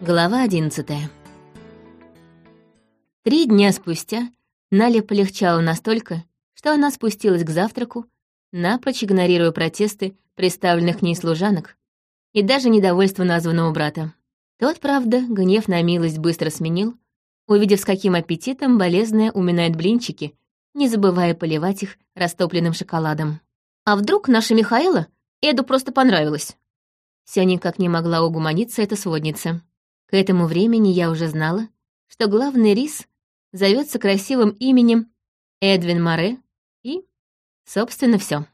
Глава одиннадцатая. Три дня спустя Нале полегчало настолько, что она спустилась к завтраку, напрочь игнорируя протесты представленных к ней служанок и даже недовольство названного брата. Тот, правда, гнев на милость быстро сменил, увидев, с каким аппетитом болезная уминает блинчики, не забывая поливать их растопленным шоколадом. «А вдруг наша Михаила Эду просто понравилась?» Все никак не могла угуманиться эта сводница. К этому времени я уже знала, что главный рис зовется красивым именем Эдвин Море и, собственно, все.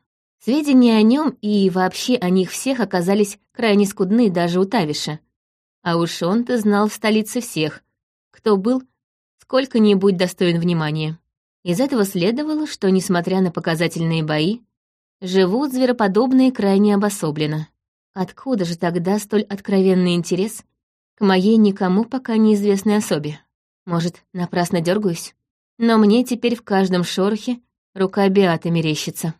Сведения о нем и вообще о них всех оказались крайне скудны даже у Тавиша. А уж он-то знал в столице всех, кто был сколько-нибудь достоин внимания. Из этого следовало, что, несмотря на показательные бои, живут звероподобные крайне обособленно. Откуда же тогда столь откровенный интерес к моей никому пока неизвестной особе? Может, напрасно дергаюсь? Но мне теперь в каждом шорохе рука Беаты мерещится.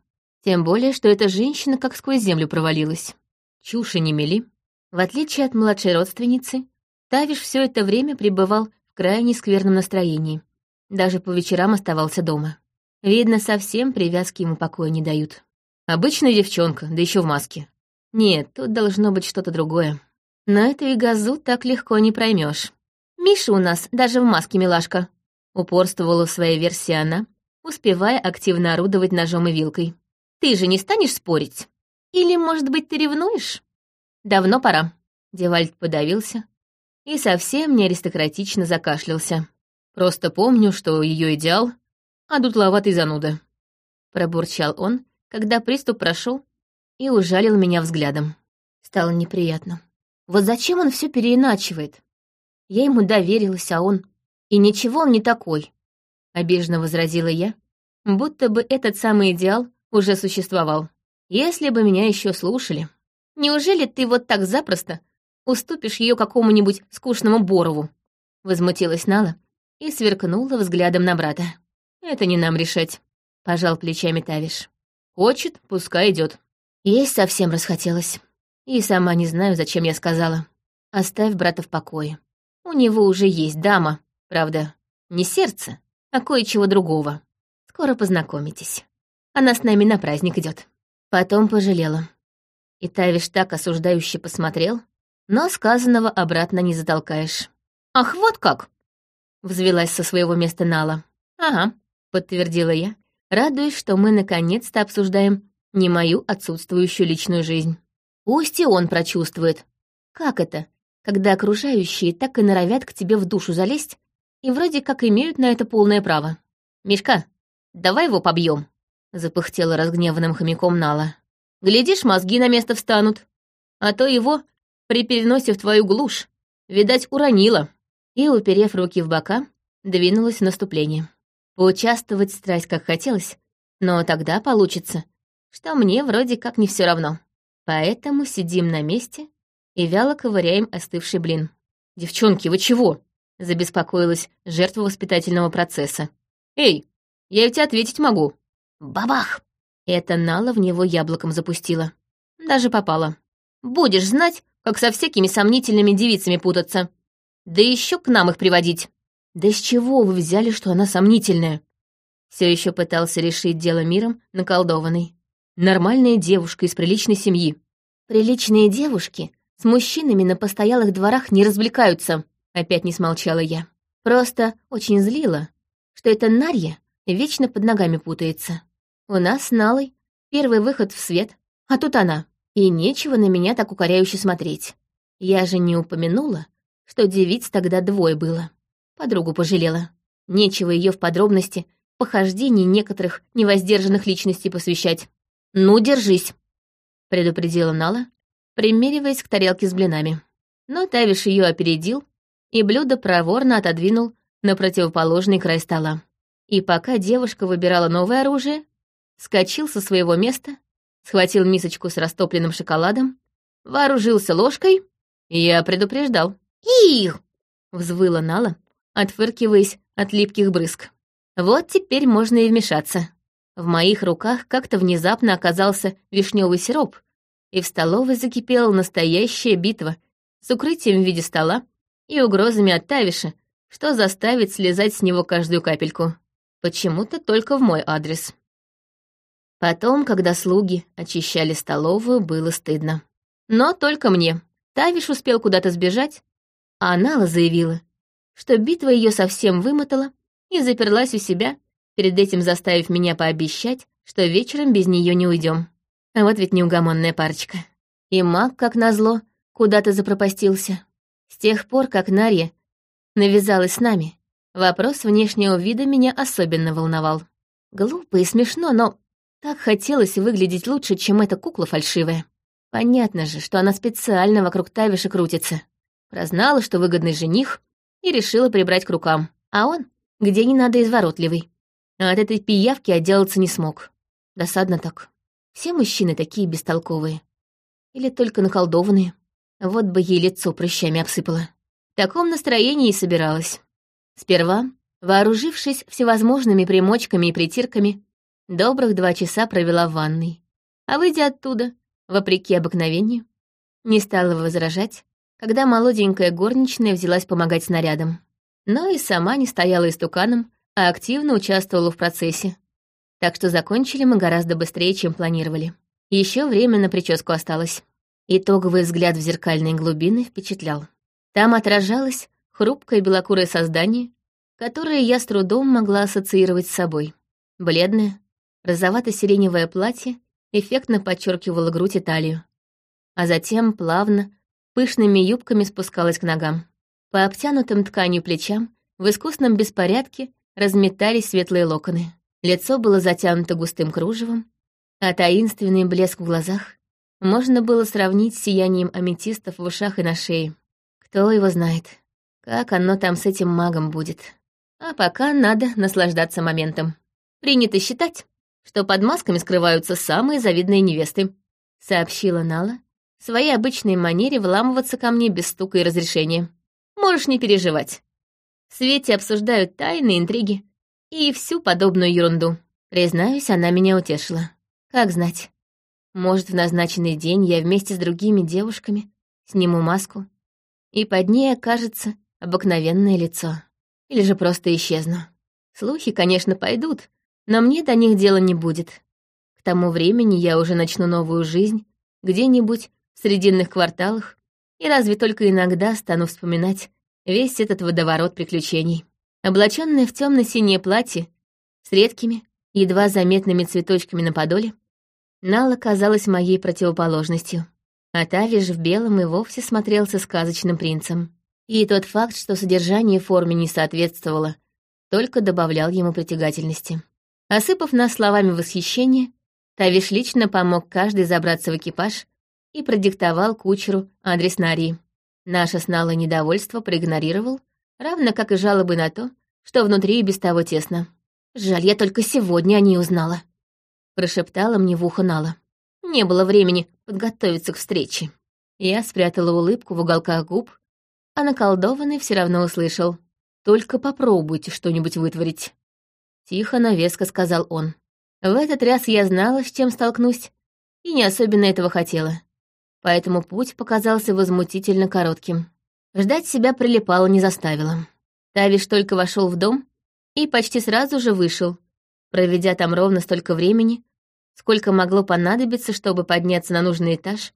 Тем более, что эта женщина как сквозь землю провалилась. Чуши не мели. В отличие от младшей родственницы, Тавиш все это время пребывал в крайне скверном настроении. Даже по вечерам оставался дома. Видно, совсем привязки ему покоя не дают. Обычная девчонка, да еще в маске. Нет, тут должно быть что-то другое. Но эту и газу так легко не проймешь. Миша у нас даже в маске милашка. Упорствовала в своей версии она, успевая активно орудовать ножом и вилкой. Ты же не станешь спорить? Или, может быть, ты ревнуешь? Давно пора. Девальд подавился и совсем не аристократично закашлялся. Просто помню, что ее идеал — а дутловатый зануда. Пробурчал он, когда приступ прошел, и ужалил меня взглядом. Стало неприятно. Вот зачем он все переиначивает? Я ему доверилась, а он... И ничего он не такой, — обиженно возразила я, будто бы этот самый идеал уже существовал. Если бы меня еще слушали. Неужели ты вот так запросто уступишь ее какому-нибудь скучному Борову? Возмутилась Нала и сверкнула взглядом на брата. Это не нам решать, — пожал плечами Тавиш. Хочет, пускай идет. Есть совсем расхотелось. И сама не знаю, зачем я сказала. Оставь брата в покое. У него уже есть дама, правда, не сердце, а кое-чего другого. Скоро познакомитесь. Она с нами на праздник идет. Потом пожалела. И Тавиш так осуждающе посмотрел, но сказанного обратно не затолкаешь. «Ах, вот как!» — взвелась со своего места Нала. «Ага», — подтвердила я, радуясь, что мы наконец-то обсуждаем не мою отсутствующую личную жизнь. Пусть и он прочувствует. Как это, когда окружающие так и норовят к тебе в душу залезть и вроде как имеют на это полное право? «Мишка, давай его побьем, запыхтела разгневанным хомяком Нала. «Глядишь, мозги на место встанут. А то его при переносе в твою глушь, видать, уронила». И, уперев руки в бока, двинулась в наступление. Поучаствовать страсть как хотелось, но тогда получится, что мне вроде как не все равно. Поэтому сидим на месте и вяло ковыряем остывший блин. «Девчонки, вы чего?» — забеспокоилась жертва воспитательного процесса. «Эй, я ведь ответить могу». «Бабах!» Это Нала в него яблоком запустила. Даже попала. «Будешь знать, как со всякими сомнительными девицами путаться. Да еще к нам их приводить». «Да с чего вы взяли, что она сомнительная?» Все еще пытался решить дело миром, наколдованный. Нормальная девушка из приличной семьи. Приличные девушки с мужчинами на постоялых дворах не развлекаются, опять не смолчала я. Просто очень злила, что эта Нарья вечно под ногами путается. У нас с Налой первый выход в свет, а тут она. И нечего на меня так укоряюще смотреть. Я же не упомянула, что девиц тогда двое было подругу пожалела. Нечего ее в подробности похождений некоторых невоздержанных личностей посвящать. «Ну, держись», — предупредила Нала, примериваясь к тарелке с блинами. Но Тавиш ее опередил, и блюдо проворно отодвинул на противоположный край стола. И пока девушка выбирала новое оружие, скочил со своего места, схватил мисочку с растопленным шоколадом, вооружился ложкой. Я предупреждал. «Их!» — взвыла Нала, отфыркиваясь от липких брызг. Вот теперь можно и вмешаться. В моих руках как-то внезапно оказался вишневый сироп, и в столовой закипела настоящая битва с укрытием в виде стола и угрозами от Тавиша, что заставит слезать с него каждую капельку. Почему-то только в мой адрес. Потом, когда слуги очищали столовую, было стыдно. Но только мне. Тавиш успел куда-то сбежать, а Анала заявила, что битва ее совсем вымотала и заперлась у себя, перед этим заставив меня пообещать, что вечером без нее не уйдем. А вот ведь неугомонная парочка. И маг, как назло, куда-то запропастился. С тех пор, как Нарья навязалась с нами, вопрос внешнего вида меня особенно волновал. Глупо и смешно, но так хотелось выглядеть лучше, чем эта кукла фальшивая. Понятно же, что она специально вокруг Тавиша крутится. Прознала, что выгодный жених, и решила прибрать к рукам. А он, где не надо, изворотливый. А от этой пиявки отделаться не смог. Досадно так. Все мужчины такие бестолковые. Или только наколдованные. Вот бы ей лицо прыщами обсыпала. В таком настроении и собиралась. Сперва, вооружившись всевозможными примочками и притирками, добрых два часа провела в ванной. А выйдя оттуда, вопреки обыкновению, не стала возражать, когда молоденькая горничная взялась помогать снарядам. Но и сама не стояла истуканом, а активно участвовала в процессе. Так что закончили мы гораздо быстрее, чем планировали. Еще время на прическу осталось. Итоговый взгляд в зеркальные глубины впечатлял. Там отражалось хрупкое белокурое создание, которое я с трудом могла ассоциировать с собой. Бледное, розовато-сиреневое платье эффектно подчеркивало грудь и талию. А затем плавно, пышными юбками спускалась к ногам. По обтянутым тканью плечам в искусном беспорядке разметались светлые локоны. Лицо было затянуто густым кружевом, а таинственный блеск в глазах можно было сравнить с сиянием аметистов в ушах и на шее. Кто его знает, как оно там с этим магом будет. А пока надо наслаждаться моментом. Принято считать, что под масками скрываются самые завидные невесты, сообщила Нала, в своей обычной манере вламываться ко мне без стука и разрешения. Можешь не переживать. В свете обсуждают тайны, интриги и всю подобную ерунду. Признаюсь, она меня утешила. Как знать. Может, в назначенный день я вместе с другими девушками сниму маску, и под ней окажется обыкновенное лицо. Или же просто исчезну. Слухи, конечно, пойдут, но мне до них дела не будет. К тому времени я уже начну новую жизнь где-нибудь в срединных кварталах и разве только иногда стану вспоминать весь этот водоворот приключений. Облаченная в темно-синее платье с редкими, едва заметными цветочками на подоле, Нала казалась моей противоположностью. А Тавиш в белом и вовсе смотрелся сказочным принцем. И тот факт, что содержание форме не соответствовало, только добавлял ему притягательности. Осыпав нас словами восхищения, Тавиш лично помог каждый забраться в экипаж и продиктовал кучеру адрес Нарии. Наше с Налой недовольство проигнорировал, равно как и жалобы на то, что внутри и без того тесно. «Жаль, я только сегодня о ней узнала», — прошептала мне в ухо Нала. «Не было времени подготовиться к встрече». Я спрятала улыбку в уголках губ, а наколдованный все равно услышал. «Только попробуйте что-нибудь вытворить». Тихо, но веско сказал он. В этот раз я знала, с чем столкнусь, и не особенно этого хотела поэтому путь показался возмутительно коротким. Ждать себя прилипало не заставило. Тавиш только вошел в дом и почти сразу же вышел, проведя там ровно столько времени, сколько могло понадобиться, чтобы подняться на нужный этаж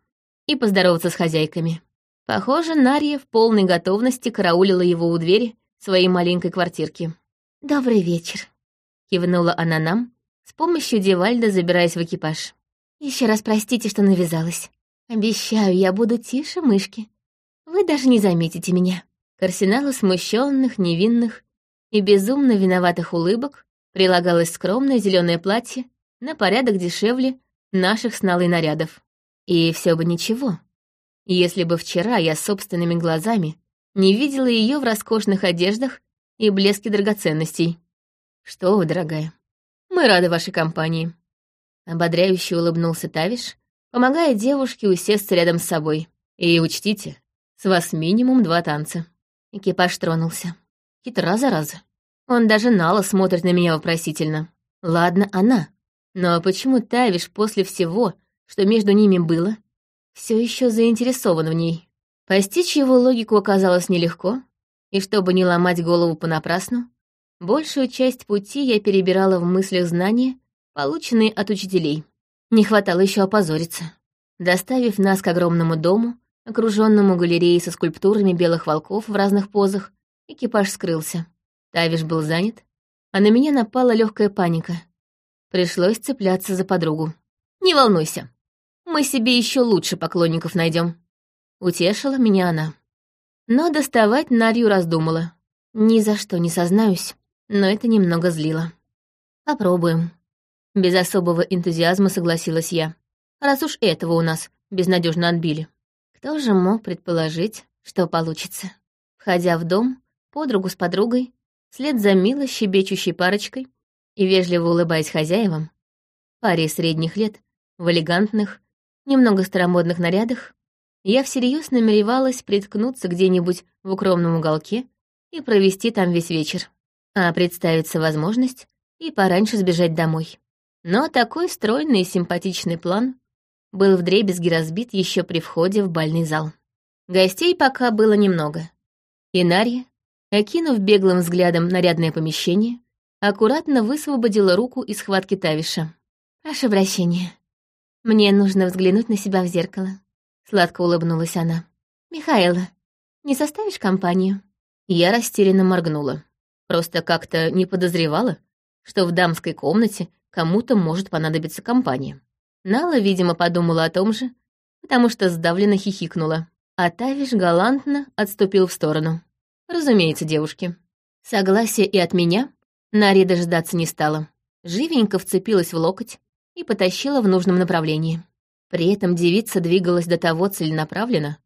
и поздороваться с хозяйками. Похоже, Нарья в полной готовности караулила его у двери своей маленькой квартирки. «Добрый вечер», — кивнула она нам, с помощью Девальда забираясь в экипаж. Еще раз простите, что навязалась. Обещаю, я буду тише мышки. Вы даже не заметите меня. К арсеналу смущенных, невинных и безумно виноватых улыбок прилагалось скромное зеленое платье на порядок дешевле наших с нарядов. И все бы ничего, если бы вчера я собственными глазами не видела ее в роскошных одеждах и блеске драгоценностей. Что вы, дорогая, мы рады вашей компании. Ободряюще улыбнулся Тавиш, помогая девушке усесться рядом с собой. И учтите, с вас минимум два танца. Экипаж тронулся. Хитра зараза. Он даже нало смотрит на меня вопросительно. Ладно, она. Но почему Тавиш после всего, что между ними было, все еще заинтересован в ней? Постичь его логику оказалось нелегко, и чтобы не ломать голову понапрасну, большую часть пути я перебирала в мыслях знания, полученные от учителей. Не хватало еще опозориться. Доставив нас к огромному дому, окруженному галереей со скульптурами белых волков в разных позах, экипаж скрылся. Тавиш был занят, а на меня напала легкая паника. Пришлось цепляться за подругу. «Не волнуйся, мы себе еще лучше поклонников найдем. Утешила меня она. Но доставать Нарью раздумала. Ни за что не сознаюсь, но это немного злило. Попробуем. Без особого энтузиазма согласилась я. Раз уж этого у нас безнадежно отбили. Кто же мог предположить, что получится? Входя в дом, подругу с подругой, вслед за мило щебечущей парочкой и вежливо улыбаясь хозяевам, паре средних лет, в элегантных, немного старомодных нарядах, я всерьез намеревалась приткнуться где-нибудь в укромном уголке и провести там весь вечер, а представится возможность и пораньше сбежать домой. Но такой стройный и симпатичный план был вдребезги разбит еще при входе в бальный зал. Гостей пока было немного. И Нарья, окинув беглым взглядом нарядное помещение, аккуратно высвободила руку из схватки Тавиша. «Ваше обращение. Мне нужно взглянуть на себя в зеркало», — сладко улыбнулась она. «Михаэла, не составишь компанию?» Я растерянно моргнула. Просто как-то не подозревала, что в дамской комнате кому-то может понадобиться компания. Нала, видимо, подумала о том же, потому что сдавленно хихикнула. А Тавиш галантно отступил в сторону. Разумеется, девушки. Согласие и от меня Нари дождаться не стала. Живенько вцепилась в локоть и потащила в нужном направлении. При этом девица двигалась до того целенаправленно,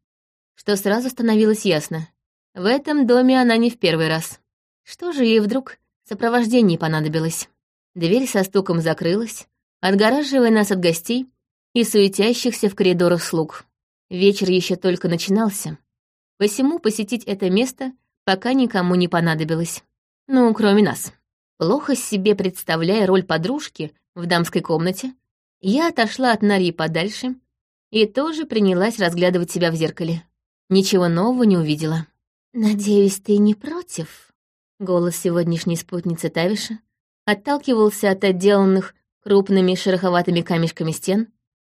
что сразу становилось ясно. В этом доме она не в первый раз. Что же ей вдруг сопровождение понадобилось? Дверь со стуком закрылась, отгораживая нас от гостей и суетящихся в коридорах слуг. Вечер еще только начинался, посему посетить это место пока никому не понадобилось. Ну, кроме нас. Плохо себе представляя роль подружки в дамской комнате, я отошла от Нарьи подальше и тоже принялась разглядывать себя в зеркале. Ничего нового не увидела. «Надеюсь, ты не против?» Голос сегодняшней спутницы Тавиша отталкивался от отделанных крупными шероховатыми камешками стен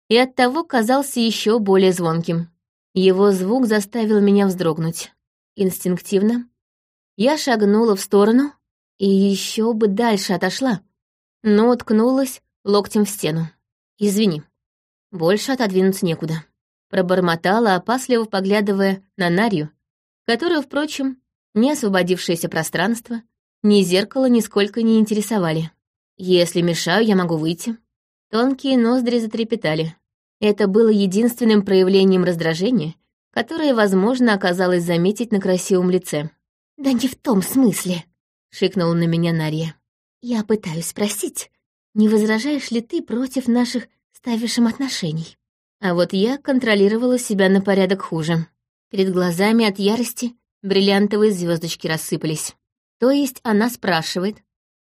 и оттого казался еще более звонким. Его звук заставил меня вздрогнуть. Инстинктивно я шагнула в сторону и еще бы дальше отошла, но уткнулась локтем в стену. «Извини, больше отодвинуться некуда». Пробормотала, опасливо поглядывая на Нарью, которую, впрочем, ни освободившееся пространство, ни зеркало нисколько не интересовали. Если мешаю, я могу выйти. Тонкие ноздри затрепетали. Это было единственным проявлением раздражения, которое, возможно, оказалось заметить на красивом лице. «Да не в том смысле», — шикнула на меня Нарья. «Я пытаюсь спросить, не возражаешь ли ты против наших ставишем отношений?» А вот я контролировала себя на порядок хуже. Перед глазами от ярости бриллиантовые звездочки рассыпались. То есть она спрашивает,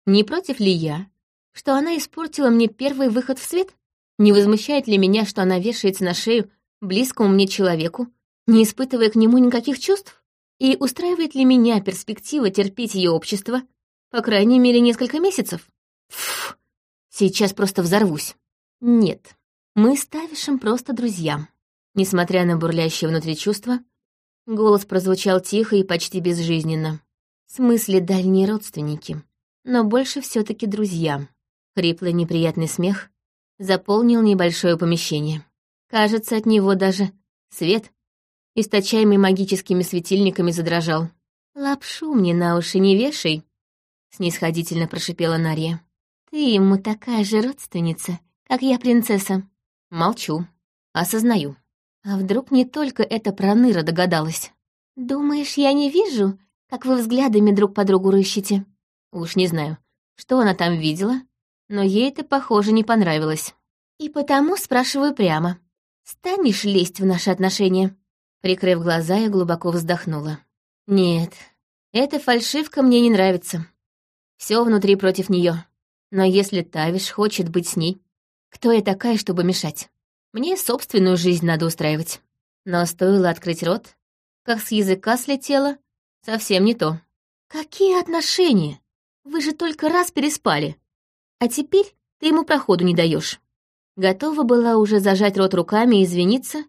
не против ли я, что она испортила мне первый выход в свет? Не возмущает ли меня, что она вешается на шею близкому мне человеку, не испытывая к нему никаких чувств? И устраивает ли меня перспектива терпеть ее общество, по крайней мере, несколько месяцев? Фу, сейчас просто взорвусь. Нет, мы с Тавишем просто друзья. Несмотря на бурлящее внутри чувства, голос прозвучал тихо и почти безжизненно. В смысле, дальние родственники, но больше все таки друзья. Хриплый неприятный смех заполнил небольшое помещение. Кажется, от него даже свет, источаемый магическими светильниками, задрожал. «Лапшу мне на уши не вешай», — снисходительно прошипела Нария. «Ты ему такая же родственница, как я принцесса». Молчу. Осознаю. А вдруг не только эта проныра догадалась? «Думаешь, я не вижу, как вы взглядами друг по другу рыщете?» Уж не знаю, что она там видела, но ей это, похоже, не понравилось. И потому спрашиваю прямо. «Станешь лезть в наши отношения?» Прикрыв глаза, я глубоко вздохнула. «Нет, эта фальшивка мне не нравится. Все внутри против нее. Но если Тавиш хочет быть с ней, кто я такая, чтобы мешать? Мне собственную жизнь надо устраивать». Но стоило открыть рот, как с языка слетело, совсем не то. «Какие отношения? Вы же только раз переспали. А теперь ты ему проходу не даешь. Готова была уже зажать рот руками и извиниться,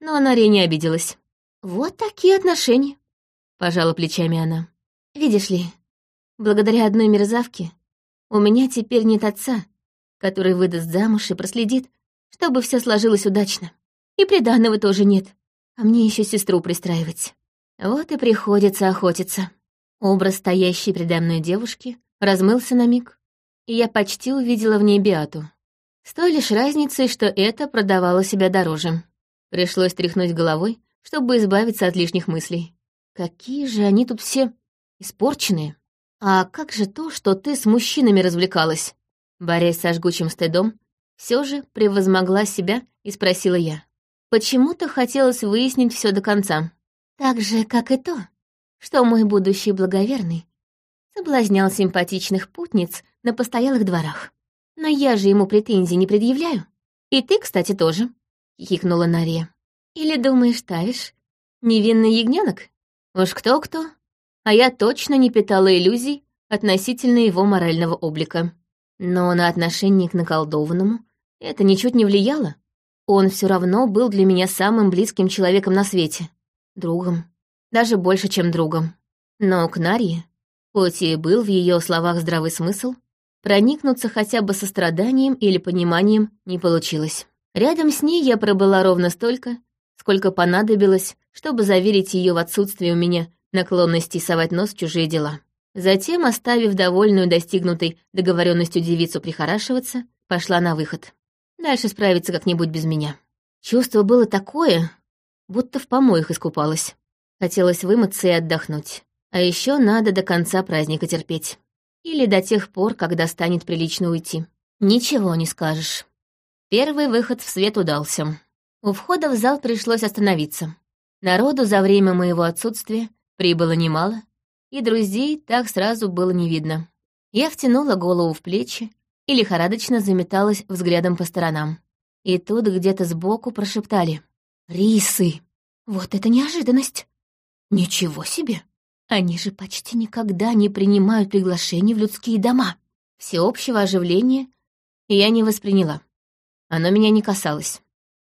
но она не обиделась. «Вот такие отношения», — пожала плечами она. «Видишь ли, благодаря одной мерзавке у меня теперь нет отца, который выдаст замуж и проследит, чтобы все сложилось удачно. И приданного тоже нет, а мне еще сестру пристраивать. Вот и приходится охотиться». Образ стоящей предо мной девушки размылся на миг, и я почти увидела в ней Биату. С той лишь разницей, что это продавало себя дороже. Пришлось тряхнуть головой, чтобы избавиться от лишних мыслей. Какие же они тут все испорченные. А как же то, что ты с мужчинами развлекалась? Борясь со жгучим стыдом, все же превозмогла себя и спросила я. Почему-то хотелось выяснить все до конца. Так же, как и то, что мой будущий благоверный соблазнял симпатичных путниц на постоялых дворах. Но я же ему претензий не предъявляю. И ты, кстати, тоже, — хихикнула Нария. Или думаешь, Тавиш, невинный ягненок? Уж кто-кто, а я точно не питала иллюзий относительно его морального облика. Но на отношение к наколдованному это ничуть не влияло. Он все равно был для меня самым близким человеком на свете. Другом. Даже больше, чем другом. Но к Нарье, хоть и был в ее словах здравый смысл, проникнуться хотя бы состраданием или пониманием не получилось. Рядом с ней я пробыла ровно столько, сколько понадобилось, чтобы заверить ее в отсутствии у меня наклонности совать нос в чужие дела. Затем, оставив довольную достигнутой договоренностью девицу прихорашиваться, пошла на выход. Дальше справиться как-нибудь без меня. Чувство было такое, будто в помоях искупалась. Хотелось вымыться и отдохнуть. А еще надо до конца праздника терпеть. Или до тех пор, когда станет прилично уйти. Ничего не скажешь. Первый выход в свет удался. У входа в зал пришлось остановиться. Народу за время моего отсутствия прибыло немало, и друзей так сразу было не видно. Я втянула голову в плечи и лихорадочно заметалась взглядом по сторонам. И тут где-то сбоку прошептали. «Рисы! Вот это неожиданность! Ничего себе! Они же почти никогда не принимают приглашений в людские дома!» Всеобщего оживления я не восприняла. Оно меня не касалось.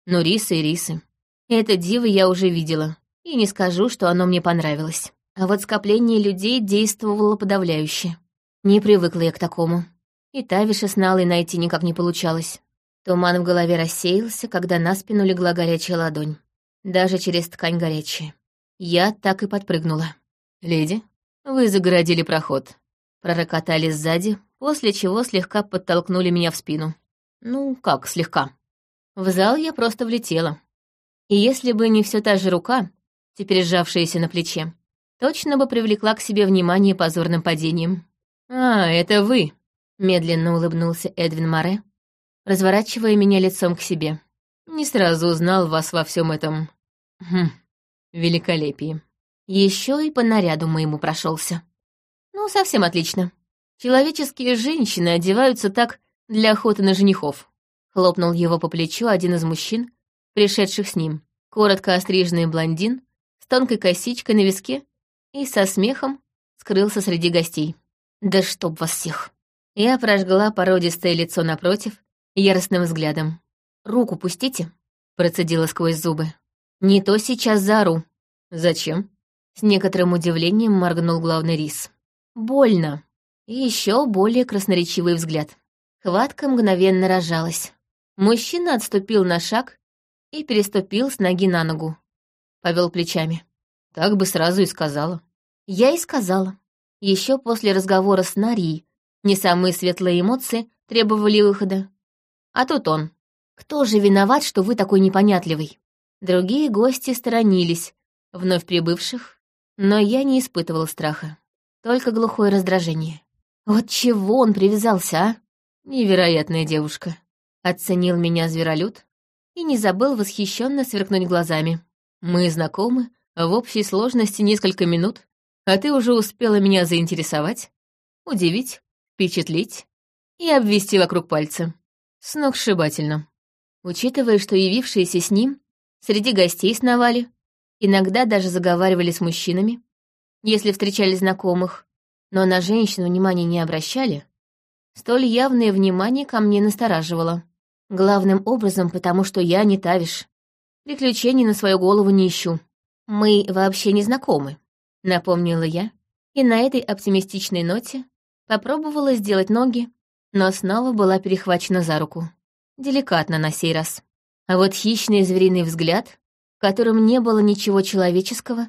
Но рисы и рисы. Это диво я уже видела, и не скажу, что оно мне понравилось. А вот скопление людей действовало подавляюще. Не привыкла я к такому. И Тавиша с Налой найти никак не получалось. Туман в голове рассеялся, когда на спину легла горячая ладонь. Даже через ткань горячая. Я так и подпрыгнула. «Леди, вы загородили проход». Пророкотали сзади, после чего слегка подтолкнули меня в спину. Ну, как слегка. В зал я просто влетела. И если бы не все та же рука, теперь сжавшаяся на плече, точно бы привлекла к себе внимание позорным падением. «А, это вы!» — медленно улыбнулся Эдвин Море, разворачивая меня лицом к себе. «Не сразу узнал вас во всем этом... Хм, великолепии. Еще и по наряду моему прошелся. Ну, совсем отлично. Человеческие женщины одеваются так для охоты на женихов. Хлопнул его по плечу один из мужчин, пришедших с ним. Коротко остриженный блондин, с тонкой косичкой на виске и со смехом скрылся среди гостей. «Да чтоб вас всех!» Я прожгла породистое лицо напротив яростным взглядом. «Руку пустите», — процедила сквозь зубы. «Не то сейчас заору». «Зачем?» С некоторым удивлением моргнул главный рис. «Больно». И еще более красноречивый взгляд. Хватка мгновенно разжалась. Мужчина отступил на шаг и переступил с ноги на ногу. Повел плечами. Так бы сразу и сказала. Я и сказала. Еще после разговора с Нарией не самые светлые эмоции требовали выхода. А тут он. Кто же виноват, что вы такой непонятливый? Другие гости сторонились, вновь прибывших, но я не испытывала страха. Только глухое раздражение. Вот чего он привязался, а? Невероятная девушка оценил меня зверолюд и не забыл восхищенно сверкнуть глазами. Мы знакомы в общей сложности несколько минут, а ты уже успела меня заинтересовать, удивить, впечатлить и обвести вокруг пальца. Сногсшибательно. Учитывая, что явившиеся с ним среди гостей сновали, Иногда даже заговаривали с мужчинами, если встречали знакомых, но на женщин внимания не обращали. Столь явное внимание ко мне настораживало. Главным образом, потому что я не Тавиш. Приключений на свою голову не ищу. Мы вообще не знакомы, напомнила я, и на этой оптимистичной ноте попробовала сделать ноги, но снова была перехвачена за руку. Деликатно на сей раз. А вот хищный звериный взгляд, в котором не было ничего человеческого,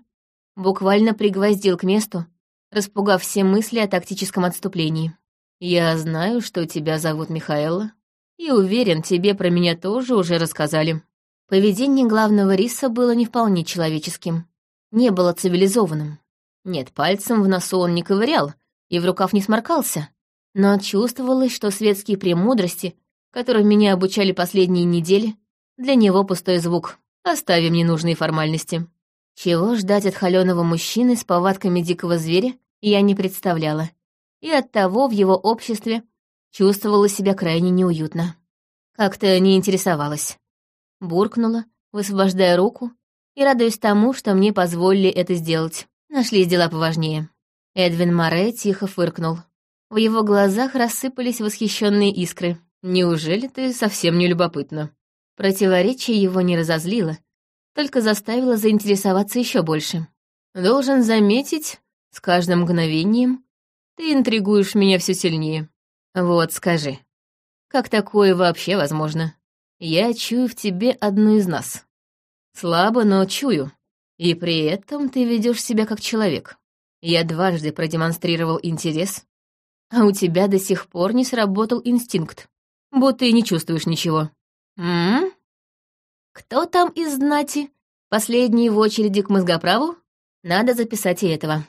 буквально пригвоздил к месту, распугав все мысли о тактическом отступлении. «Я знаю, что тебя зовут Михаэла, и уверен, тебе про меня тоже уже рассказали». Поведение главного риса было не вполне человеческим, не было цивилизованным. Нет, пальцем в носу он не ковырял и в рукав не сморкался, но чувствовалось, что светские премудрости, которым меня обучали последние недели, для него пустой звук. Оставим ненужные формальности. Чего ждать от холёного мужчины с повадками дикого зверя, я не представляла. И оттого в его обществе чувствовала себя крайне неуютно. Как-то не интересовалась. Буркнула, высвобождая руку, и радуясь тому, что мне позволили это сделать. Нашлись дела поважнее. Эдвин Море тихо фыркнул. В его глазах рассыпались восхищенные искры. «Неужели ты совсем не любопытна?» Противоречие его не разозлило, только заставило заинтересоваться еще больше. «Должен заметить, с каждым мгновением ты интригуешь меня все сильнее. Вот скажи, как такое вообще возможно? Я чую в тебе одну из нас. Слабо, но чую. И при этом ты ведешь себя как человек. Я дважды продемонстрировал интерес, а у тебя до сих пор не сработал инстинкт, будто и не чувствуешь ничего. М? Кто там из знати? Последний в очереди к мозгоправу? Надо записать и этого.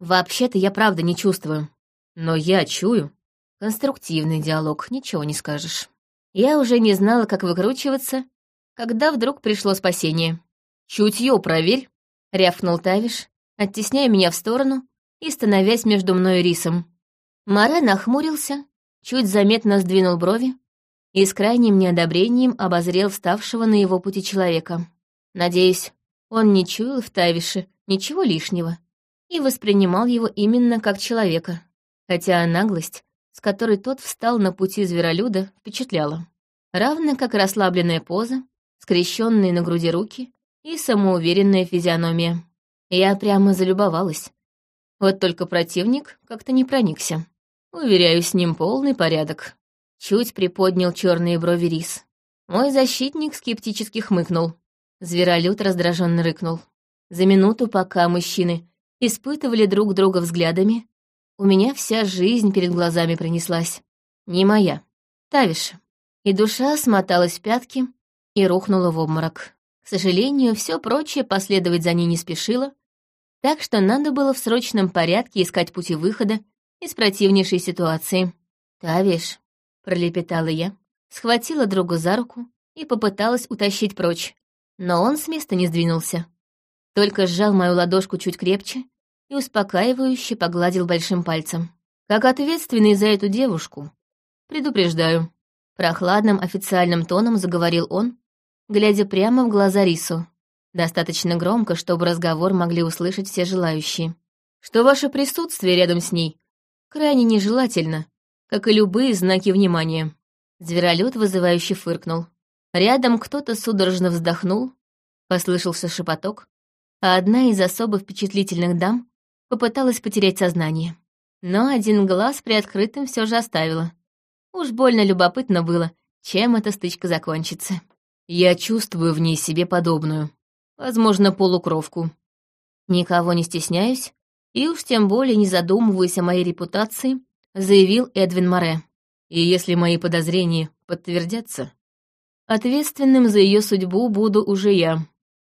Вообще-то я правда не чувствую. Но я чую. Конструктивный диалог, ничего не скажешь. Я уже не знала, как выкручиваться, когда вдруг пришло спасение. «Чутье проверь», — рявкнул Тавиш, оттесняя меня в сторону и становясь между мной и рисом. Маре нахмурился, чуть заметно сдвинул брови, и с крайним неодобрением обозрел вставшего на его пути человека. Надеюсь, он не чуял в Тавише ничего лишнего и воспринимал его именно как человека, хотя наглость, с которой тот встал на пути зверолюда, впечатляла. Равно как расслабленная поза, скрещенные на груди руки и самоуверенная физиономия. Я прямо залюбовалась. Вот только противник как-то не проникся. Уверяю, с ним полный порядок. Чуть приподнял черные брови рис. Мой защитник скептически хмыкнул. Зверолюд раздраженно рыкнул. За минуту, пока мужчины испытывали друг друга взглядами, у меня вся жизнь перед глазами пронеслась. Не моя. Тавиш. И душа смоталась в пятки и рухнула в обморок. К сожалению, все прочее последовать за ней не спешило, так что надо было в срочном порядке искать пути выхода из противнейшей ситуации. «Тавиш», пролепетала я, схватила друга за руку и попыталась утащить прочь, но он с места не сдвинулся. Только сжал мою ладошку чуть крепче и успокаивающе погладил большим пальцем. Как ответственный за эту девушку, предупреждаю. Прохладным официальным тоном заговорил он, глядя прямо в глаза Рису. Достаточно громко, чтобы разговор могли услышать все желающие. Что ваше присутствие рядом с ней крайне нежелательно как и любые знаки внимания. Зверолюд вызывающе фыркнул. Рядом кто-то судорожно вздохнул, послышался шепоток, а одна из особо впечатлительных дам попыталась потерять сознание. Но один глаз приоткрытым все же оставила. Уж больно любопытно было, чем эта стычка закончится. Я чувствую в ней себе подобную. Возможно, полукровку. Никого не стесняюсь, и уж тем более не задумываюсь о моей репутации заявил Эдвин Море. И если мои подозрения подтвердятся, ответственным за ее судьбу буду уже я.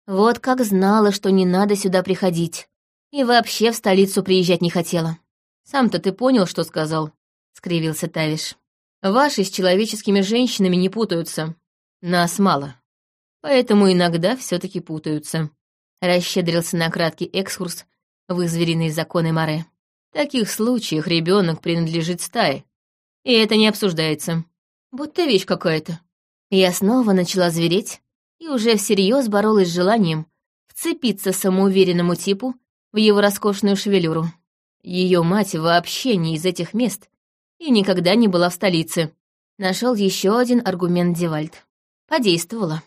Вот как знала, что не надо сюда приходить. И вообще в столицу приезжать не хотела. Сам-то ты понял, что сказал? скривился Тавиш. Ваши с человеческими женщинами не путаются. Нас мало. Поэтому иногда все таки путаются. Расщедрился на краткий экскурс в их звериные законы Море. В таких случаях ребенок принадлежит стае, и это не обсуждается. Будто вещь какая-то. Я снова начала звереть и уже всерьез боролась с желанием вцепиться самоуверенному типу в его роскошную шевелюру. Ее мать вообще не из этих мест и никогда не была в столице. Нашел еще один аргумент Девальд. Подействовало.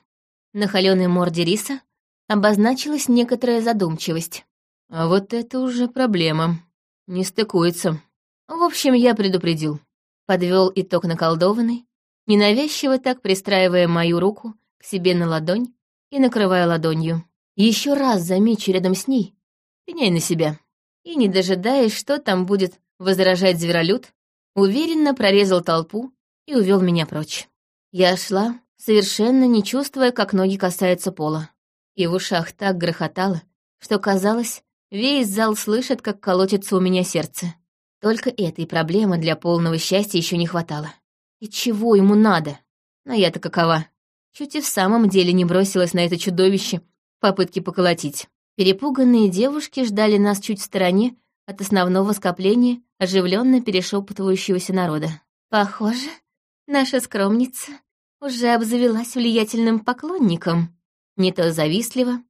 На холеной морде риса обозначилась некоторая задумчивость. А вот это уже проблема. Не стыкуется. В общем, я предупредил. Подвел итог наколдованный, ненавязчиво так пристраивая мою руку к себе на ладонь и накрывая ладонью. Еще раз замечу рядом с ней, пеняй на себя. И, не дожидаясь, что там будет возражать зверолюд, уверенно прорезал толпу и увел меня прочь. Я шла, совершенно не чувствуя, как ноги касаются пола. И в ушах так грохотало, что казалось, весь зал слышит, как колотится у меня сердце. Только этой проблемы для полного счастья еще не хватало. И чего ему надо? Но я-то какова. Чуть и в самом деле не бросилась на это чудовище в попытке поколотить. Перепуганные девушки ждали нас чуть в стороне от основного скопления оживленно перешепотывающегося народа. Похоже, наша скромница уже обзавелась влиятельным поклонником. Не то завистливо,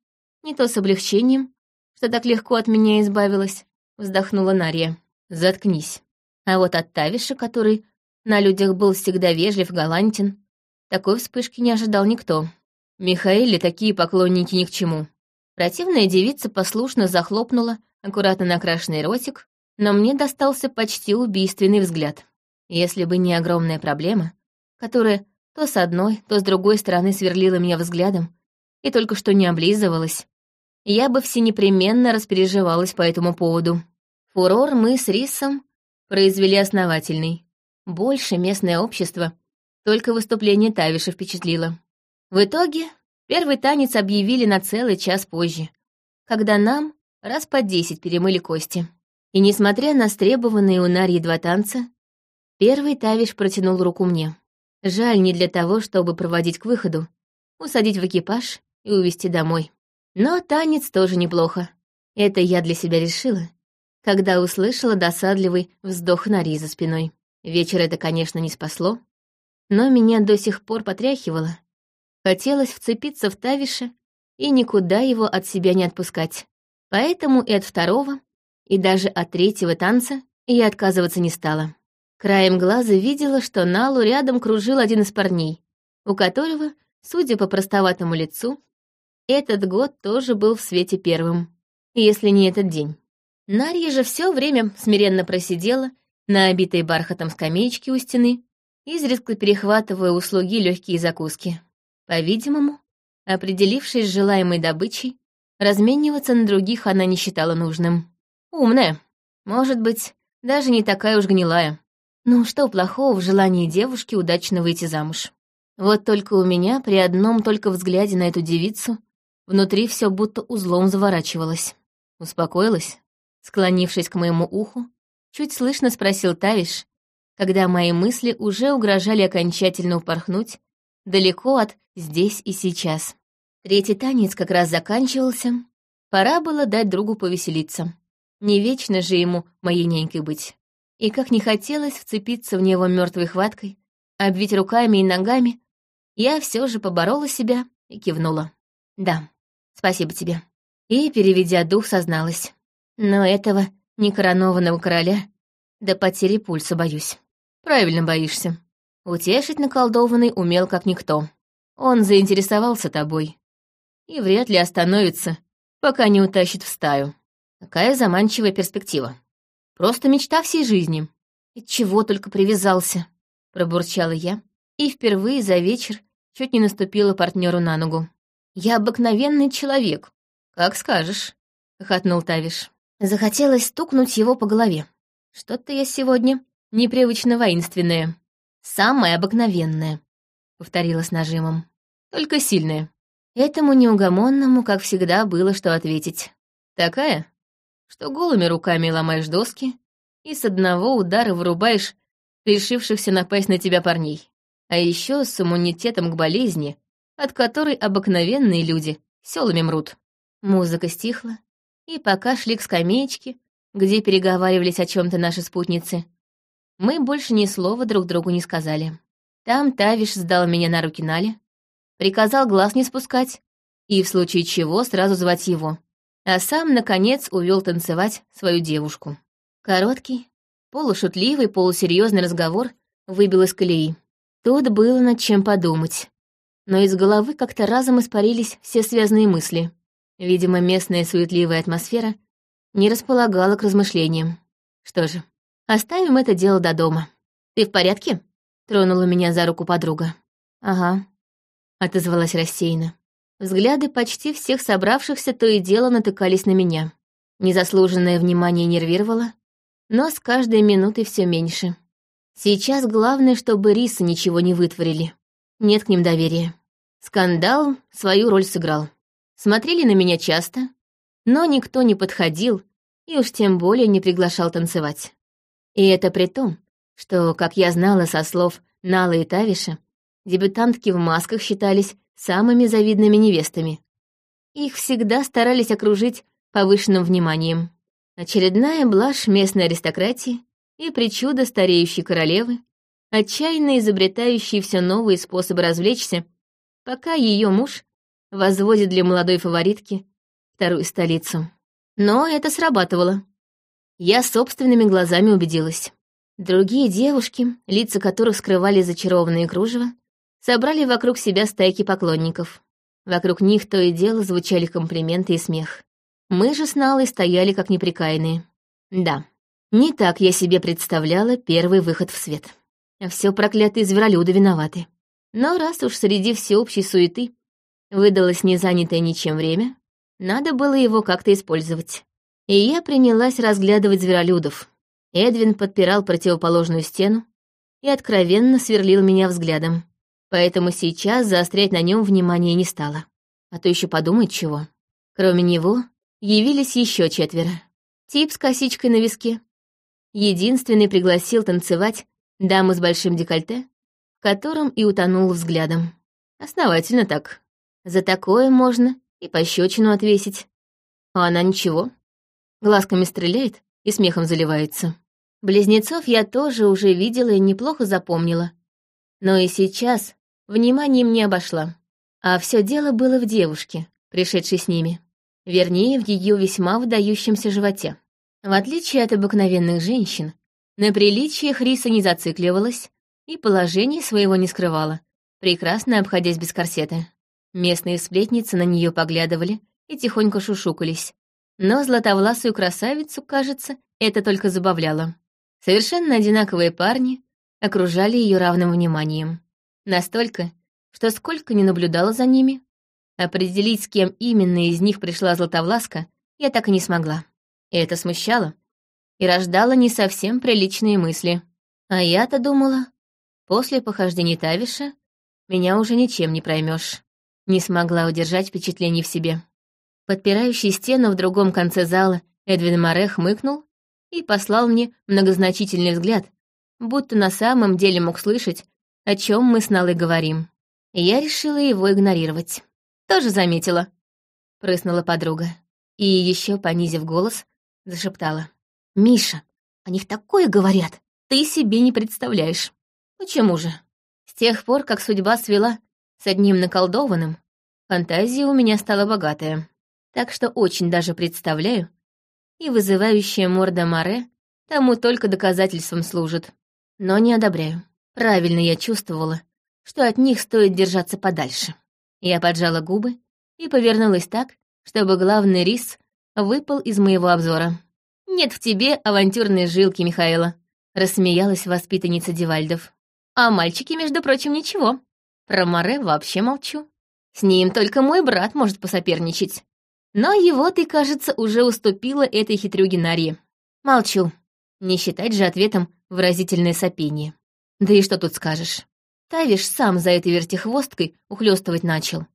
не то с облегчением, что так легко от меня избавилась, вздохнула Нарья. Заткнись. А вот от Тавиша, который на людях был всегда вежлив, галантен, такой вспышки не ожидал никто. Михаиле такие поклонники ни к чему. Противная девица послушно захлопнула аккуратно накрашенный ротик, но мне достался почти убийственный взгляд. Если бы не огромная проблема, которая то с одной, то с другой стороны сверлила меня взглядом и только что не облизывалась, я бы всенепременно распереживалась по этому поводу. Фурор мы с Рисом произвели основательный. Больше местное общество только выступление Тавиша впечатлило. В итоге первый танец объявили на целый час позже, когда нам раз по десять перемыли кости. И несмотря на стребованные у Нарьи два танца, первый Тавиш протянул руку мне. Жаль не для того, чтобы проводить к выходу, усадить в экипаж и увезти домой. Но танец тоже неплохо. Это я для себя решила, когда услышала досадливый вздох Нари за спиной. Вечер это, конечно, не спасло, но меня до сих пор потряхивало. Хотелось вцепиться в Тавиша и никуда его от себя не отпускать. Поэтому и от второго, и даже от третьего танца я отказываться не стала. Краем глаза видела, что Налу рядом кружил один из парней, у которого, судя по простоватому лицу, этот год тоже был в свете первым, если не этот день. Нарья же все время смиренно просидела на обитой бархатом скамеечке у стены, изредка перехватывая услуги легкие закуски. По-видимому, определившись с желаемой добычей, размениваться на других она не считала нужным. Умная. Может быть, даже не такая уж гнилая. Ну, что плохого в желании девушки удачно выйти замуж? Вот только у меня при одном только взгляде на эту девицу внутри все будто узлом заворачивалось. Успокоилась? Склонившись к моему уху, чуть слышно спросил Тавиш, когда мои мысли уже угрожали окончательно упорхнуть далеко от «здесь и сейчас». Третий танец как раз заканчивался. Пора было дать другу повеселиться. Не вечно же ему моей нянькой быть. И как не хотелось вцепиться в него мертвой хваткой, обвить руками и ногами, я все же поборола себя и кивнула. «Да, спасибо тебе». И, переведя дух, созналась. Но этого некоронованного короля до потери пульса боюсь. Правильно боишься. Утешить наколдованный умел как никто. Он заинтересовался тобой. И вряд ли остановится, пока не утащит в стаю. Какая заманчивая перспектива. Просто мечта всей жизни. И чего только привязался, пробурчала я, и впервые за вечер чуть не наступила партнеру на ногу. Я обыкновенный человек. Как скажешь, хохотнул Тавиш. Захотелось стукнуть его по голове. Что-то я сегодня непривычно воинственное. Самое обыкновенное, повторила с нажимом. Только сильное. Этому неугомонному, как всегда, было что ответить. Такая, что голыми руками ломаешь доски и с одного удара вырубаешь решившихся напасть на тебя парней. А еще с иммунитетом к болезни, от которой обыкновенные люди селами мрут. Музыка стихла, и пока шли к скамеечке, где переговаривались о чем то наши спутницы, мы больше ни слова друг другу не сказали. Там Тавиш сдал меня на руки Нали, приказал глаз не спускать и в случае чего сразу звать его. А сам, наконец, увел танцевать свою девушку. Короткий, полушутливый, полусерьезный разговор выбил из колеи. Тут было над чем подумать. Но из головы как-то разом испарились все связанные мысли. Видимо, местная суетливая атмосфера не располагала к размышлениям. Что же, оставим это дело до дома. «Ты в порядке?» — тронула меня за руку подруга. «Ага», — отозвалась рассеянно. Взгляды почти всех собравшихся то и дело натыкались на меня. Незаслуженное внимание нервировало, но с каждой минутой все меньше. Сейчас главное, чтобы рисы ничего не вытворили. Нет к ним доверия. Скандал свою роль сыграл. Смотрели на меня часто, но никто не подходил и уж тем более не приглашал танцевать. И это при том, что, как я знала со слов Нала и Тавиша, дебютантки в масках считались самыми завидными невестами. Их всегда старались окружить повышенным вниманием. Очередная блажь местной аристократии и причуда стареющей королевы, отчаянно изобретающей все новые способы развлечься, пока ее муж возводит для молодой фаворитки вторую столицу. Но это срабатывало. Я собственными глазами убедилась. Другие девушки, лица которых скрывали зачарованные кружева, собрали вокруг себя стайки поклонников. Вокруг них то и дело звучали комплименты и смех. Мы же с Налой стояли как неприкаянные. Да, не так я себе представляла первый выход в свет. Все проклятые зверолюды виноваты. Но раз уж среди всеобщей суеты выдалось незанятое ничем время, надо было его как-то использовать. И я принялась разглядывать зверолюдов. Эдвин подпирал противоположную стену и откровенно сверлил меня взглядом. Поэтому сейчас заострять на нем внимание не стало. А то еще подумать чего. Кроме него, явились еще четверо. Тип с косичкой на виске. Единственный пригласил танцевать даму с большим декольте, в котором и утонул взглядом. Основательно так. За такое можно и пощечину отвесить. А она ничего. Глазками стреляет и смехом заливается. Близнецов я тоже уже видела и неплохо запомнила. Но и сейчас вниманием не обошла. А все дело было в девушке, пришедшей с ними. Вернее, в ее весьма выдающемся животе. В отличие от обыкновенных женщин, на приличиях Риса не зацикливалась и положение своего не скрывала, прекрасно обходясь без корсета. Местные сплетницы на нее поглядывали и тихонько шушукались. Но златовласую красавицу, кажется, это только забавляло. Совершенно одинаковые парни окружали ее равным вниманием. Настолько, что сколько не наблюдала за ними, определить, с кем именно из них пришла Златовласка, я так и не смогла. И это смущало и рождало не совсем приличные мысли. А я-то думала, после похождений Тавиша меня уже ничем не проймешь. Не смогла удержать впечатлений в себе. Подпирающий стену в другом конце зала Эдвин Море хмыкнул и послал мне многозначительный взгляд, будто на самом деле мог слышать, о чем мы с Налой говорим. Я решила его игнорировать. Тоже заметила, прыснула подруга. И еще, понизив голос, зашептала. «Миша, о них такое говорят, ты себе не представляешь. Почему же? С тех пор, как судьба свела с одним наколдованным, фантазия у меня стала богатая. Так что очень даже представляю, и вызывающая морда Море тому только доказательством служит. Но не одобряю. Правильно я чувствовала, что от них стоит держаться подальше. Я поджала губы и повернулась так, чтобы главный рис выпал из моего обзора. «Нет в тебе авантюрной жилки, Михаила», — рассмеялась воспитанница Дивальдов. «А мальчики, между прочим, ничего. Про Море вообще молчу. С ним только мой брат может посоперничать. Но его ты, кажется, уже уступила этой хитрюге Нарье. Молчу. Не считать же ответом выразительное сопение. Да и что тут скажешь? Тавиш сам за этой вертихвосткой ухлёстывать начал.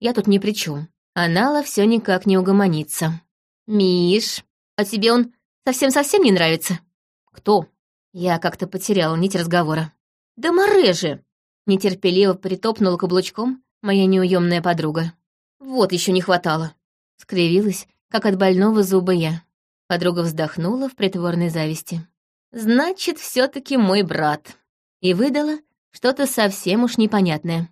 Я тут ни при чем. А Нала никак не угомонится. «Миш, а тебе он совсем-совсем не нравится?» «Кто?» Я как-то потеряла нить разговора. «Да море же!» Нетерпеливо притопнула каблучком моя неуемная подруга. «Вот еще не хватало. Скривилась, как от больного зуба я. Подруга вздохнула в притворной зависти. «Значит, все таки мой брат». И выдала что-то совсем уж непонятное.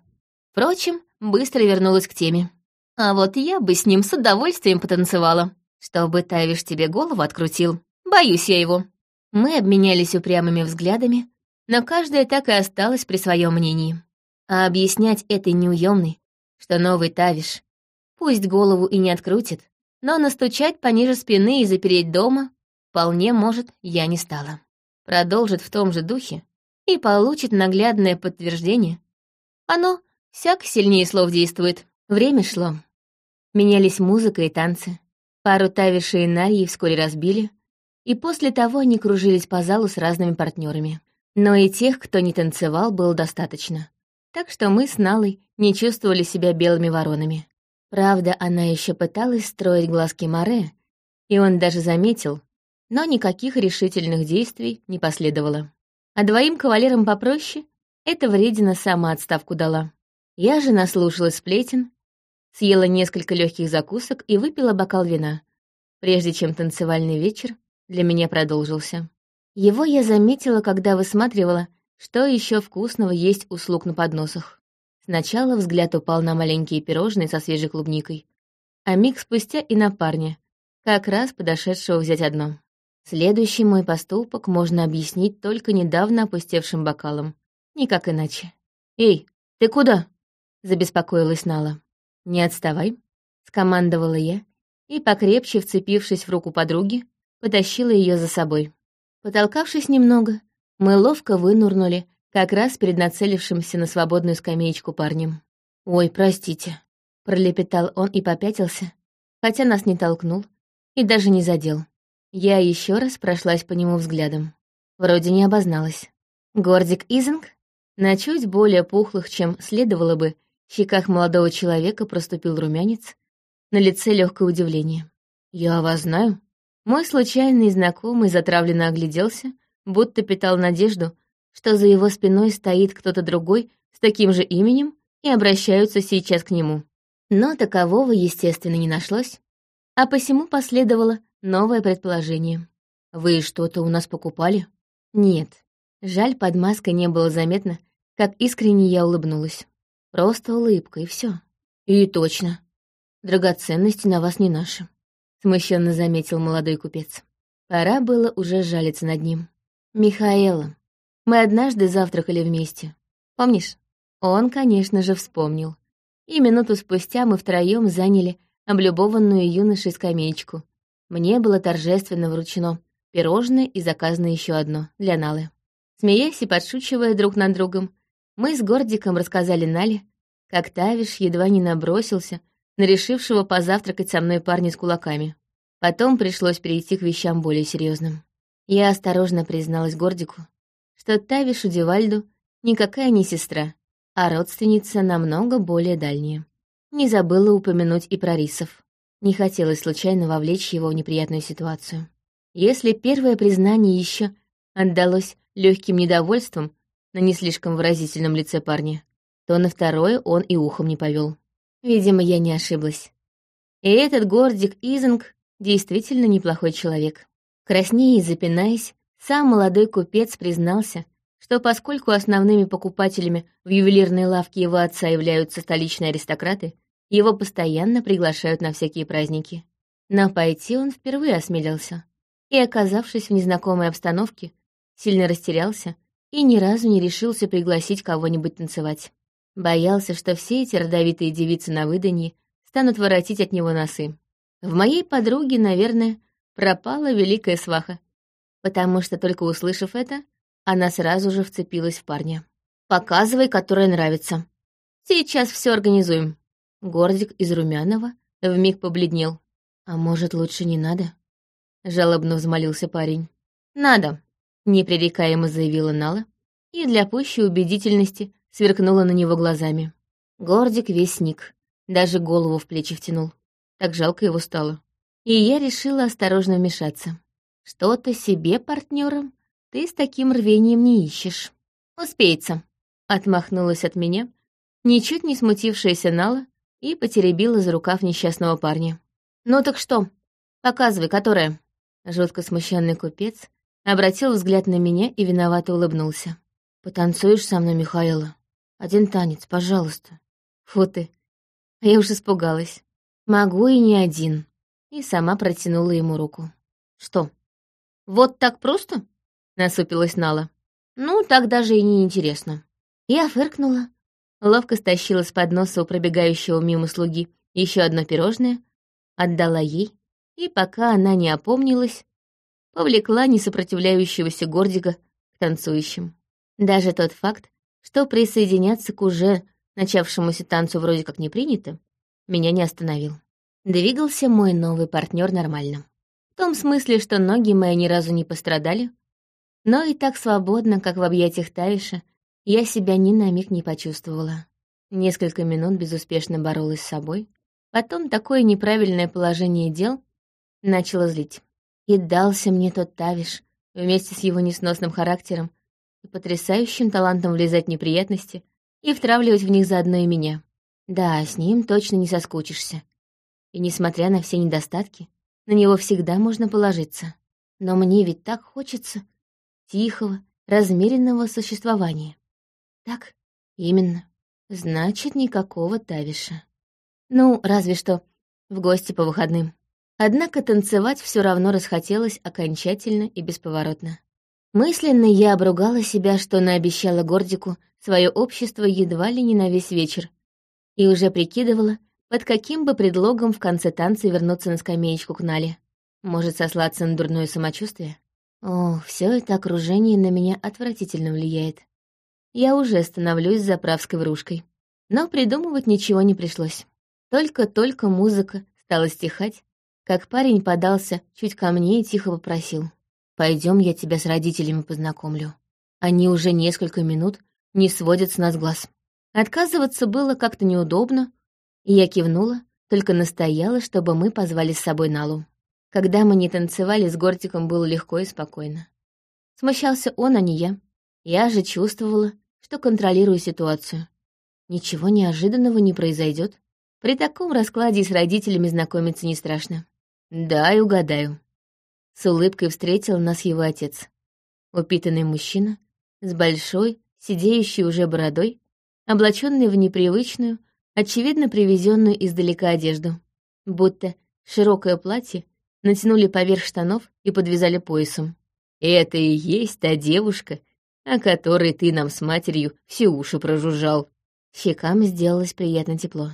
Впрочем, быстро вернулась к теме. А вот я бы с ним с удовольствием потанцевала, чтобы Тавиш тебе голову открутил. Боюсь я его». Мы обменялись упрямыми взглядами, но каждая так и осталась при своем мнении. А объяснять этой неуемной, что новый Тавиш, пусть голову и не открутит, но настучать пониже спины и запереть дома вполне может я не стала. Продолжит в том же духе и получит наглядное подтверждение. Оно всяк сильнее слов действует. Время шло. Менялись музыка и танцы. Пару Тавишей и Нарьи вскоре разбили, и после того они кружились по залу с разными партнерами. Но и тех, кто не танцевал, было достаточно. Так что мы с Налой не чувствовали себя белыми воронами. Правда, она еще пыталась строить глазки Море, и он даже заметил, но никаких решительных действий не последовало. А двоим кавалерам попроще эта вредина сама отставку дала. Я же наслушалась сплетен, съела несколько легких закусок и выпила бокал вина, прежде чем танцевальный вечер для меня продолжился. Его я заметила, когда высматривала, что еще вкусного есть у слуг на подносах. Сначала взгляд упал на маленькие пирожные со свежей клубникой, а миг спустя и на парня, как раз подошедшего взять одно. Следующий мой поступок можно объяснить только недавно опустевшим бокалом. Никак иначе. «Эй, ты куда?» — забеспокоилась Нала. «Не отставай», — скомандовала я, и, покрепче вцепившись в руку подруги, потащила ее за собой. Потолкавшись немного, мы ловко вынурнули как раз перед нацелившимся на свободную скамеечку парнем. «Ой, простите», — пролепетал он и попятился, хотя нас не толкнул и даже не задел. Я еще раз прошлась по нему взглядом. Вроде не обозналась. Гордик Изинг на чуть более пухлых, чем следовало бы, щеках молодого человека проступил румянец, на лице легкое удивление. «Я вас знаю?» Мой случайный знакомый затравленно огляделся, будто питал надежду, что за его спиной стоит кто-то другой с таким же именем и обращаются сейчас к нему. Но такового, естественно, не нашлось, а посему последовало новое предположение. «Вы что-то у нас покупали?» «Нет». Жаль, под маской не было заметно, как искренне я улыбнулась. Просто улыбка, и все. «И точно. Драгоценности на вас не наши», — смущенно заметил молодой купец. Пора было уже жалиться над ним. «Михаэла, мы однажды завтракали вместе. Помнишь? Он, конечно же, вспомнил. И минуту спустя мы втроем заняли облюбованную юношей скамеечку. Мне было торжественно вручено пирожное и заказано еще одно для Налы. Смеясь и подшучивая друг над другом, мы с Гордиком рассказали Нале, как Тавиш едва не набросился на решившего позавтракать со мной парня с кулаками. Потом пришлось перейти к вещам более серьезным. Я осторожно призналась Гордику, что Тавишу Дивальду никакая не сестра, а родственница намного более дальняя. Не забыла упомянуть и про рисов. Не хотелось случайно вовлечь его в неприятную ситуацию. Если первое признание еще отдалось легким недовольством на не слишком выразительном лице парня, то на второе он и ухом не повел. Видимо, я не ошиблась. И этот гордик Изинг действительно неплохой человек. Краснея и запинаясь, сам молодой купец признался, что поскольку основными покупателями в ювелирной лавке его отца являются столичные аристократы, его постоянно приглашают на всякие праздники. Но пойти он впервые осмелился. И, оказавшись в незнакомой обстановке, сильно растерялся и ни разу не решился пригласить кого-нибудь танцевать. Боялся, что все эти родовитые девицы на выданье станут воротить от него носы. В моей подруге, наверное, пропала великая сваха, потому что только услышав это, она сразу же вцепилась в парня. «Показывай, которая нравится. Сейчас все организуем». Гордик из Румянова вмиг побледнел. «А может, лучше не надо?» Жалобно взмолился парень. «Надо», — непререкаемо заявила Нала, и для пущей убедительности сверкнула на него глазами. Гордик весь сник, даже голову в плечи втянул. Так жалко его стало. И я решила осторожно вмешаться. Что-то себе партнером ты с таким рвением не ищешь. Успеется. Отмахнулась от меня, ничуть не смутившаяся Нала, и потеребила за рукав несчастного парня. «Ну так что? Показывай, которая?» Жутко смущенный купец обратил взгляд на меня и виновато улыбнулся. «Потанцуешь со мной, Михаила? Один танец, пожалуйста». «Фу ты! А я уж испугалась. Могу и не один. И сама протянула ему руку. Что? Вот так просто? Насупилась Нала. Ну, так даже и не интересно. Я фыркнула, ловко стащила с подноса у пробегающего мимо слуги еще одно пирожное, отдала ей, и пока она не опомнилась, повлекла несопротивляющегося Гордика к танцующим. Даже тот факт, что присоединяться к уже начавшемуся танцу вроде как не принято, меня не остановил. Двигался мой новый партнер нормально. В том смысле, что ноги мои ни разу не пострадали, но и так свободно, как в объятиях Тавиша, я себя ни на миг не почувствовала. Несколько минут безуспешно боролась с собой, потом такое неправильное положение дел начало злить. И дался мне тот Тавиш, вместе с его несносным характером и потрясающим талантом влезать в неприятности и втравливать в них заодно и меня. Да, с ним точно не соскучишься. И несмотря на все недостатки, на него всегда можно положиться. Но мне ведь так хочется тихого, размеренного существования. Так, именно. Значит, никакого Тавиша. Ну, разве что в гости по выходным. Однако танцевать все равно расхотелось окончательно и бесповоротно. Мысленно я обругала себя, что наобещала Гордику свое общество едва ли не на весь вечер, и уже прикидывала, под каким бы предлогом в конце танца вернуться на скамеечку к Нале. Может, сослаться на дурное самочувствие? О, все это окружение на меня отвратительно влияет я уже становлюсь заправской врушкой. Но придумывать ничего не пришлось. Только-только музыка стала стихать, как парень подался чуть ко мне и тихо попросил. Пойдем, я тебя с родителями познакомлю. Они уже несколько минут не сводят с нас глаз. Отказываться было как-то неудобно, и я кивнула, только настояла, чтобы мы позвали с собой Налу. Когда мы не танцевали, с Гортиком было легко и спокойно. Смущался он, а не я. Я же чувствовала, что контролирую ситуацию. Ничего неожиданного не произойдет. При таком раскладе с родителями знакомиться не страшно. Да, и угадаю. С улыбкой встретил нас его отец. Упитанный мужчина, с большой, сидеющей уже бородой, облаченный в непривычную, очевидно привезенную издалека одежду. Будто широкое платье натянули поверх штанов и подвязали поясом. «Это и есть та девушка, о которой ты нам с матерью все уши прожужжал». Щекам сделалось приятно тепло.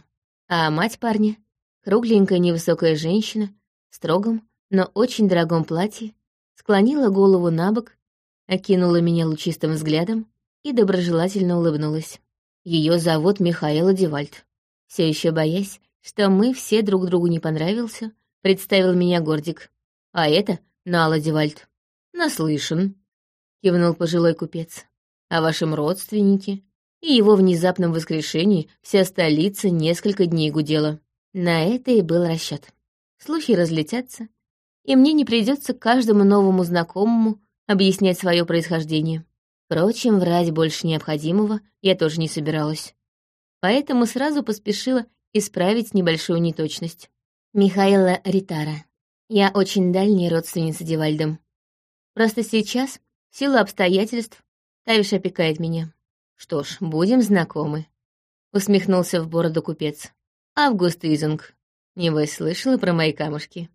А мать парня, кругленькая невысокая женщина, строгом, но очень дорогом платье, склонила голову на бок, окинула меня лучистым взглядом и доброжелательно улыбнулась. Ее зовут Михаила Девальд. Все еще боясь, что мы все друг другу не понравился, представил меня Гордик. А это Нала Девальд. Наслышан. — кивнул пожилой купец. «О вашем родственнике и его внезапном воскрешении вся столица несколько дней гудела. На это и был расчет. Слухи разлетятся, и мне не придется каждому новому знакомому объяснять свое происхождение. Впрочем, врать больше необходимого я тоже не собиралась. Поэтому сразу поспешила исправить небольшую неточность. Михаила Ритара. Я очень дальняя родственница Дивальдом. Просто сейчас в силу обстоятельств Тавиш опекает меня. Что ж, будем знакомы. Усмехнулся в бороду купец. Август Изунг. Небось, слышала про мои камушки.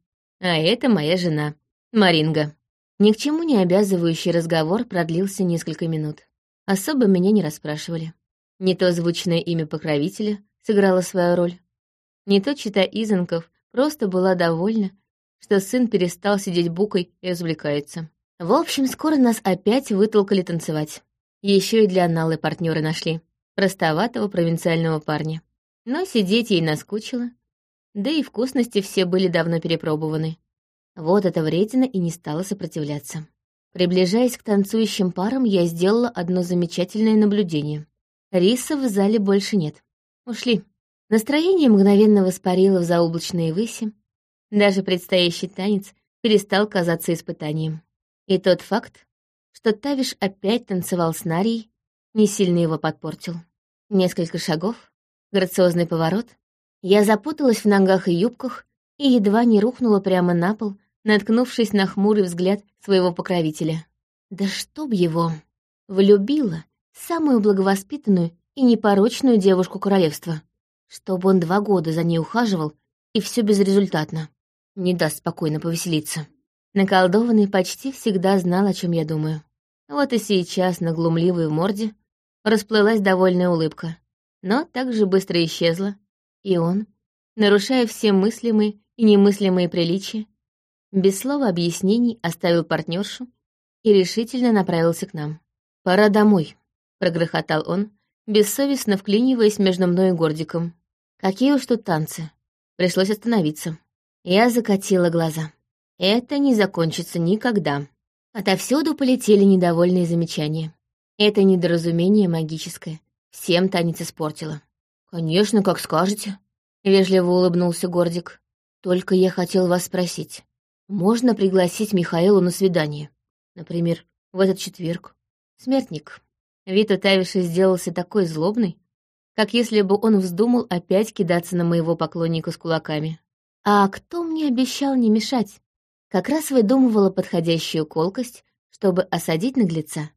А это моя жена, Маринга. Ни к чему не обязывающий разговор продлился несколько минут. Особо меня не расспрашивали. Не то звучное имя покровителя сыграло свою роль, не то чита Изонков просто была довольна, что сын перестал сидеть букой и развлекается. В общем, скоро нас опять вытолкали танцевать. Еще и для Налы партнера нашли. Простоватого провинциального парня. Но сидеть ей наскучило. Да и вкусности все были давно перепробованы. Вот эта вредина и не стала сопротивляться. Приближаясь к танцующим парам, я сделала одно замечательное наблюдение. Риса в зале больше нет. Ушли. Настроение мгновенно воспарило в заоблачные выси. Даже предстоящий танец перестал казаться испытанием. И тот факт, что Тавиш опять танцевал с Нарией, не сильно его подпортил. Несколько шагов, грациозный поворот. Я запуталась в ногах и юбках и едва не рухнула прямо на пол, наткнувшись на хмурый взгляд своего покровителя. Да чтоб его! Влюбила самую благовоспитанную и непорочную девушку королевства. чтобы он два года за ней ухаживал, и все безрезультатно. Не даст спокойно повеселиться. Наколдованный почти всегда знал, о чем я думаю. Вот и сейчас на глумливой морде расплылась довольная улыбка, но так же быстро исчезла, и он, нарушая все мыслимые и немыслимые приличия, без слова объяснений оставил партнершу и решительно направился к нам. «Пора домой», — прогрохотал он, бессовестно вклиниваясь между мной и Гордиком. «Какие уж тут танцы!» Пришлось остановиться. Я закатила глаза. Это не закончится никогда. Отовсюду полетели недовольные замечания. Это недоразумение магическое. Всем танец испортило. «Конечно, как скажете», — вежливо улыбнулся Гордик. «Только я хотел вас спросить, можно пригласить Михаилу на свидание? Например, в этот четверг? Смертник». Вид у Тавиши сделался такой злобный, как если бы он вздумал опять кидаться на моего поклонника с кулаками. «А кто мне обещал не мешать?» Как раз выдумывала подходящую колкость, чтобы осадить наглеца,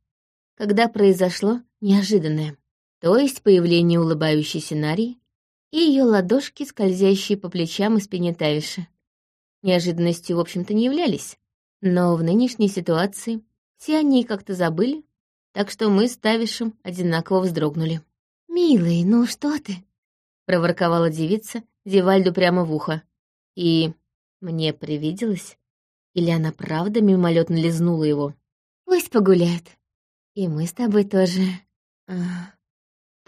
когда произошло неожиданное, то есть появление улыбающейся Нарии и ее ладошки, скользящие по плечам и спине Тавиши. Неожиданностью, в общем-то, не являлись, но в нынешней ситуации все они как-то забыли, так что мы с Тавишем одинаково вздрогнули. «Милый, ну что ты?» — проворковала девица Зевальду прямо в ухо. И мне привиделось, или она правда мимолетно лизнула его? Пусть погуляет. И мы с тобой тоже... А,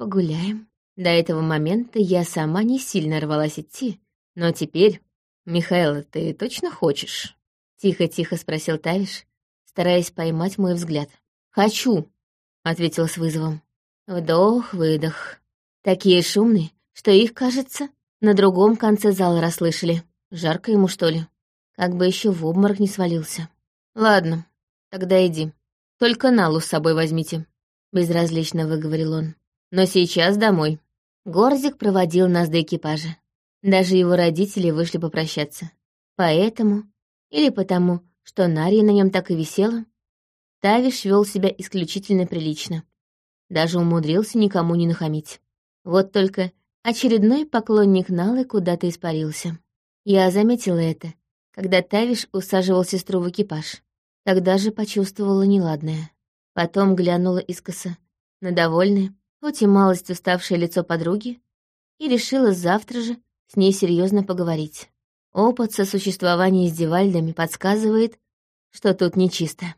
погуляем. До этого момента я сама не сильно рвалась идти, но теперь... «Михаил, ты точно хочешь?» Тихо-тихо спросил Тавиш, стараясь поймать мой взгляд. «Хочу», — ответил с вызовом. Вдох-выдох. Такие шумные, что их, кажется, на другом конце зала расслышали. Жарко ему, что ли? Как бы еще в обморок не свалился. Ладно, тогда иди. Только Налу с собой возьмите. Безразлично выговорил он. Но сейчас домой. Горзик проводил нас до экипажа. Даже его родители вышли попрощаться. Поэтому, или потому, что Нария на нем так и висела, Тавиш вел себя исключительно прилично. Даже умудрился никому не нахамить. Вот только очередной поклонник Налы куда-то испарился. Я заметила это когда Тавиш усаживал сестру в экипаж. Тогда же почувствовала неладное. Потом глянула искоса на довольное, хоть и малость уставшее лицо подруги, и решила завтра же с ней серьезно поговорить. Опыт сосуществования с Дивальдами подсказывает, что тут нечисто.